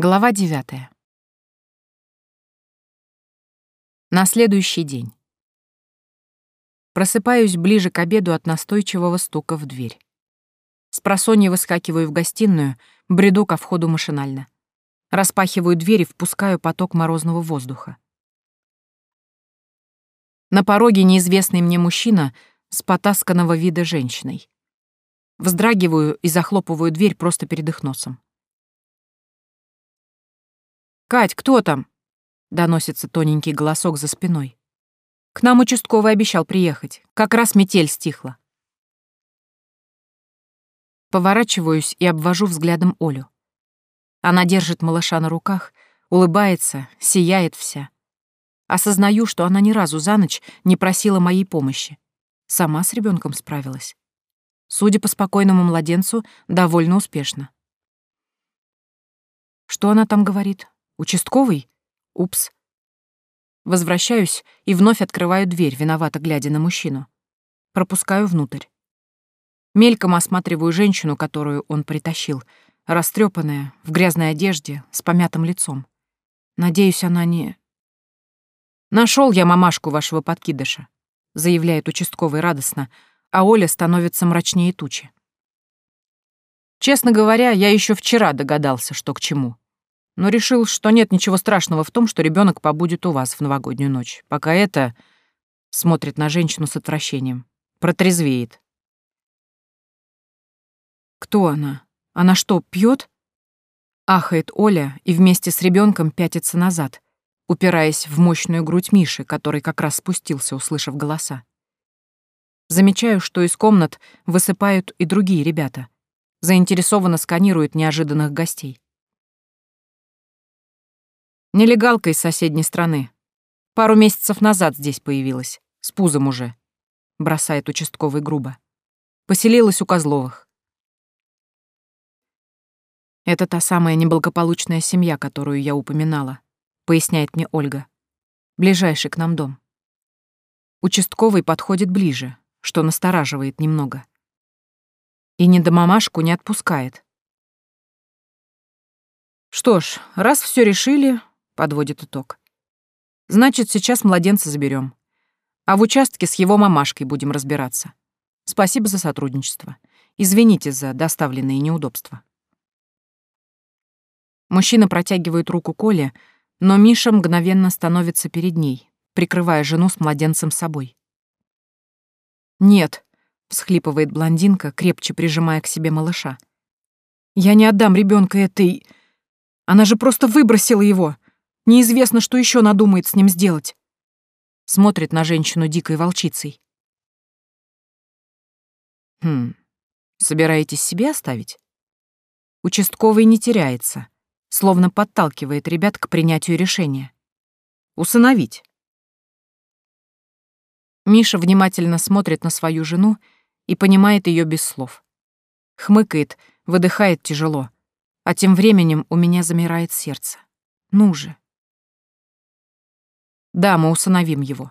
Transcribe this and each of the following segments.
Глава девятая. На следующий день. Просыпаюсь ближе к обеду от настойчивого стука в дверь. С просонья выскакиваю в гостиную, бреду ко входу машинально. Распахиваю дверь и впускаю поток морозного воздуха. На пороге неизвестный мне мужчина с потасканного вида женщиной. Вздрагиваю и захлопываю дверь просто перед их носом. «Кать, кто там?» — доносится тоненький голосок за спиной. «К нам участковый обещал приехать. Как раз метель стихла». Поворачиваюсь и обвожу взглядом Олю. Она держит малыша на руках, улыбается, сияет вся. Осознаю, что она ни разу за ночь не просила моей помощи. Сама с ребенком справилась. Судя по спокойному младенцу, довольно успешно. Что она там говорит? Участковый? Упс. Возвращаюсь и вновь открываю дверь, виновато глядя на мужчину. Пропускаю внутрь. Мельком осматриваю женщину, которую он притащил, растрепанная, в грязной одежде, с помятым лицом. Надеюсь, она не... Нашел я мамашку вашего подкидыша», — заявляет участковый радостно, а Оля становится мрачнее тучи. Честно говоря, я еще вчера догадался, что к чему но решил, что нет ничего страшного в том, что ребенок побудет у вас в новогоднюю ночь, пока это смотрит на женщину с отвращением, протрезвеет. Кто она? Она что, пьет? Ахает Оля и вместе с ребенком пятится назад, упираясь в мощную грудь Миши, который как раз спустился, услышав голоса. Замечаю, что из комнат высыпают и другие ребята. Заинтересованно сканируют неожиданных гостей. Нелегалка из соседней страны. Пару месяцев назад здесь появилась. С пузом уже. Бросает участковый грубо. Поселилась у Козловых. Это та самая неблагополучная семья, которую я упоминала, поясняет мне Ольга. Ближайший к нам дом. Участковый подходит ближе, что настораживает немного. И недомамашку не отпускает. Что ж, раз все решили, подводит итог. Значит, сейчас младенца заберем. А в участке с его мамашкой будем разбираться. Спасибо за сотрудничество. Извините за доставленные неудобства. Мужчина протягивает руку Коле, но Миша мгновенно становится перед ней, прикрывая жену с младенцем собой. «Нет», — всхлипывает блондинка, крепче прижимая к себе малыша. «Я не отдам ребенка этой... Она же просто выбросила его. Неизвестно, что еще надумает с ним сделать. Смотрит на женщину дикой волчицей. Хм, собираетесь себе оставить? Участковый не теряется, словно подталкивает ребят к принятию решения. Усыновить. Миша внимательно смотрит на свою жену и понимает ее без слов. Хмыкает, выдыхает тяжело, а тем временем у меня замирает сердце. Ну же, да, мы усыновим его.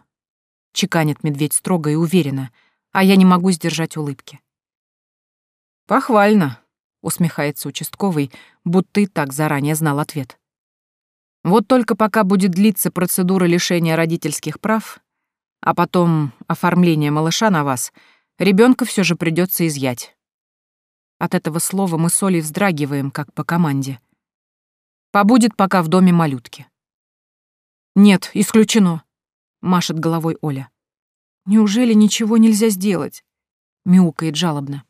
Чеканит медведь строго и уверенно, а я не могу сдержать улыбки. Похвально, усмехается участковый, будто и так заранее знал ответ. Вот только пока будет длиться процедура лишения родительских прав, а потом оформление малыша на вас, ребенка все же придется изъять. От этого слова мы с Олей вздрагиваем, как по команде. Побудет пока в доме малютки. «Нет, исключено», — машет головой Оля. «Неужели ничего нельзя сделать?» — мяукает жалобно.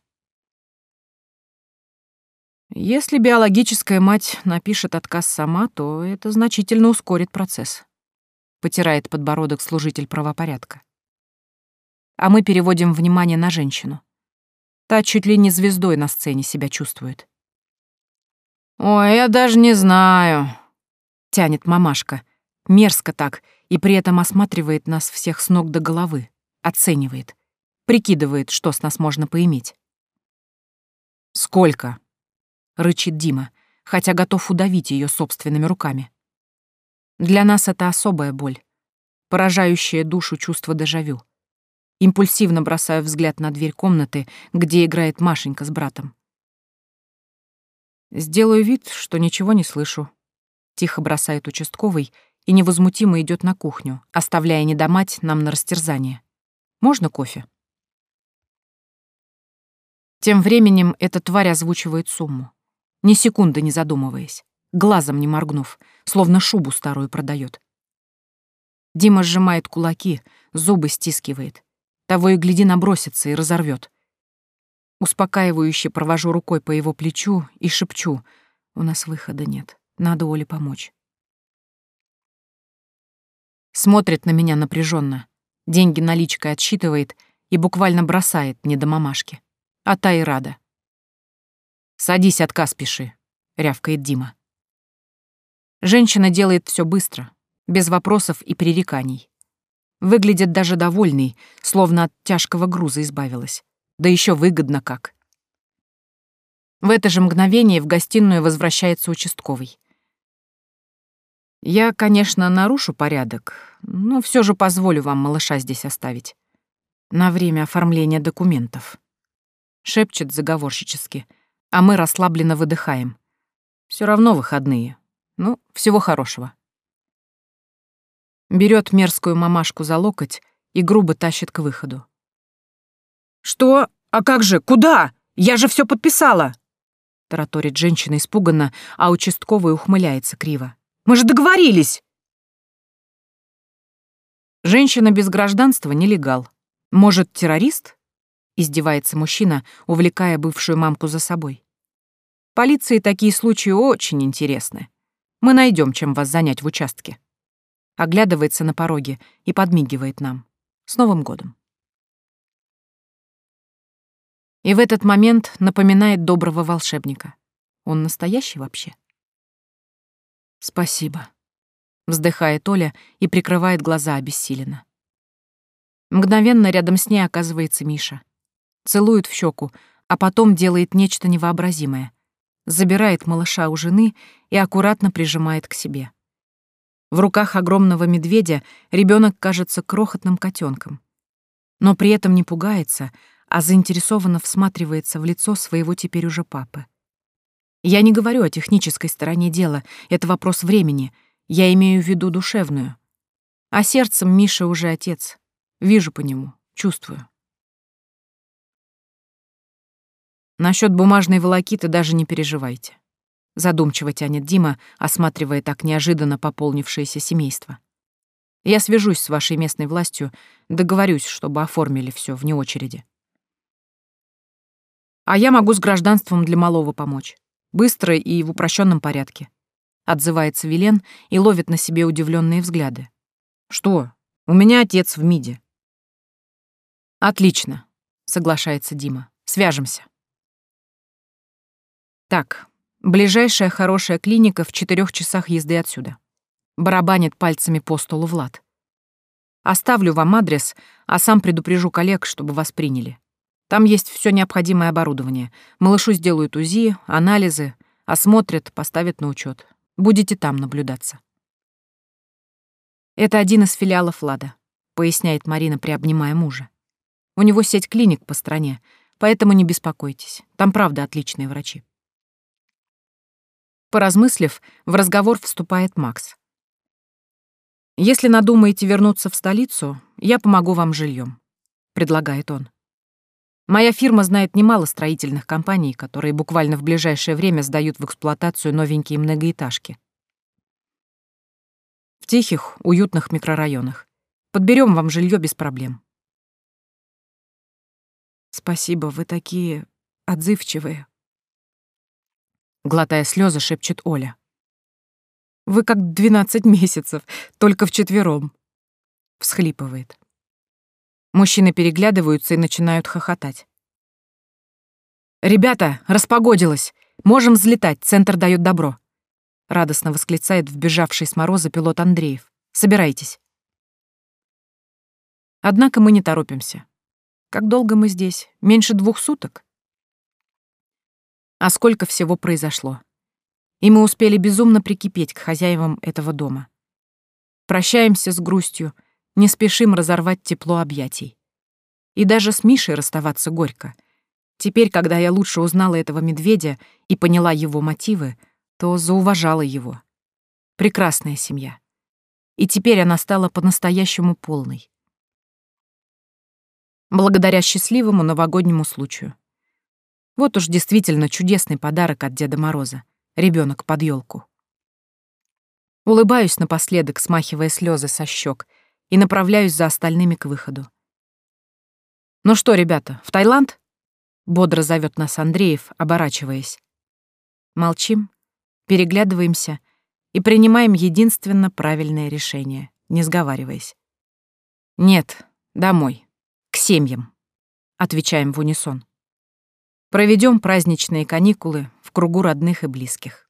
Если биологическая мать напишет отказ сама, то это значительно ускорит процесс. Потирает подбородок служитель правопорядка. А мы переводим внимание на женщину. Та чуть ли не звездой на сцене себя чувствует. «Ой, я даже не знаю», — тянет мамашка, Мерзко так, и при этом осматривает нас всех с ног до головы, оценивает, прикидывает, что с нас можно поиметь. «Сколько?» — рычит Дима, хотя готов удавить ее собственными руками. Для нас это особая боль, поражающая душу чувство дежавю. Импульсивно бросаю взгляд на дверь комнаты, где играет Машенька с братом. Сделаю вид, что ничего не слышу, тихо бросает участковый и невозмутимо идет на кухню, оставляя недомать нам на растерзание. Можно кофе? Тем временем эта тварь озвучивает сумму. Ни секунды не задумываясь, глазом не моргнув, словно шубу старую продает. Дима сжимает кулаки, зубы стискивает. Того и гляди набросится и разорвет. Успокаивающе провожу рукой по его плечу и шепчу. У нас выхода нет. Надо Оле помочь. Смотрит на меня напряженно, деньги наличкой отсчитывает и буквально бросает не до мамашки. А та и рада. «Садись, отказ пиши», — рявкает Дима. Женщина делает все быстро, без вопросов и пререканий. Выглядит даже довольный, словно от тяжкого груза избавилась. Да еще выгодно как. В это же мгновение в гостиную возвращается участковый. Я, конечно, нарушу порядок, но все же позволю вам малыша здесь оставить. На время оформления документов. Шепчет заговорщически, а мы расслабленно выдыхаем. Все равно выходные. Ну, всего хорошего. Берет мерзкую мамашку за локоть и грубо тащит к выходу. «Что? А как же? Куда? Я же все подписала!» Тараторит женщина испуганно, а участковый ухмыляется криво. Мы же договорились!» Женщина без гражданства — нелегал. Может, террорист? Издевается мужчина, увлекая бывшую мамку за собой. Полиции такие случаи очень интересны. Мы найдем, чем вас занять в участке. Оглядывается на пороге и подмигивает нам. С Новым годом. И в этот момент напоминает доброго волшебника. Он настоящий вообще? «Спасибо», — вздыхает Оля и прикрывает глаза обессиленно. Мгновенно рядом с ней оказывается Миша. Целует в щеку, а потом делает нечто невообразимое. Забирает малыша у жены и аккуратно прижимает к себе. В руках огромного медведя ребенок кажется крохотным котенком, но при этом не пугается, а заинтересованно всматривается в лицо своего теперь уже папы. Я не говорю о технической стороне дела, это вопрос времени. Я имею в виду душевную. А сердцем Миша уже отец. Вижу по нему, чувствую. Насчет бумажной волокиты даже не переживайте. Задумчиво тянет Дима, осматривая так неожиданно пополнившееся семейство. Я свяжусь с вашей местной властью, договорюсь, чтобы оформили все вне очереди. А я могу с гражданством для малого помочь. Быстро и в упрощенном порядке. Отзывается Вилен и ловит на себе удивленные взгляды. Что? У меня отец в МИДе. Отлично, соглашается Дима. Свяжемся. Так, ближайшая хорошая клиника в четырех часах езды отсюда. Барабанит пальцами по столу Влад. Оставлю вам адрес, а сам предупрежу коллег, чтобы вас приняли. Там есть все необходимое оборудование. Малышу сделают УЗИ, анализы, осмотрят, поставят на учет. Будете там наблюдаться. Это один из филиалов Лада, поясняет Марина, приобнимая мужа. У него сеть клиник по стране, поэтому не беспокойтесь. Там правда отличные врачи. Поразмыслив, в разговор вступает Макс. «Если надумаете вернуться в столицу, я помогу вам жильем, предлагает он. Моя фирма знает немало строительных компаний, которые буквально в ближайшее время сдают в эксплуатацию новенькие многоэтажки. В тихих, уютных микрорайонах. Подберем вам жилье без проблем. Спасибо, вы такие отзывчивые. Глотая слезы, шепчет Оля. Вы как двенадцать месяцев, только вчетвером. Всхлипывает. Мужчины переглядываются и начинают хохотать. «Ребята, распогодилось! Можем взлетать, центр дает добро!» Радостно восклицает вбежавший с мороза пилот Андреев. «Собирайтесь!» Однако мы не торопимся. Как долго мы здесь? Меньше двух суток? А сколько всего произошло? И мы успели безумно прикипеть к хозяевам этого дома. Прощаемся с грустью — не спешим разорвать тепло объятий. И даже с Мишей расставаться горько. Теперь, когда я лучше узнала этого медведя и поняла его мотивы, то зауважала его. Прекрасная семья. И теперь она стала по-настоящему полной. Благодаря счастливому новогоднему случаю. Вот уж действительно чудесный подарок от Деда Мороза. Ребенок под елку. Улыбаюсь напоследок, смахивая слезы со щек, и направляюсь за остальными к выходу. «Ну что, ребята, в Таиланд?» — бодро зовет нас Андреев, оборачиваясь. Молчим, переглядываемся и принимаем единственно правильное решение, не сговариваясь. «Нет, домой, к семьям», — отвечаем в унисон. Проведем праздничные каникулы в кругу родных и близких.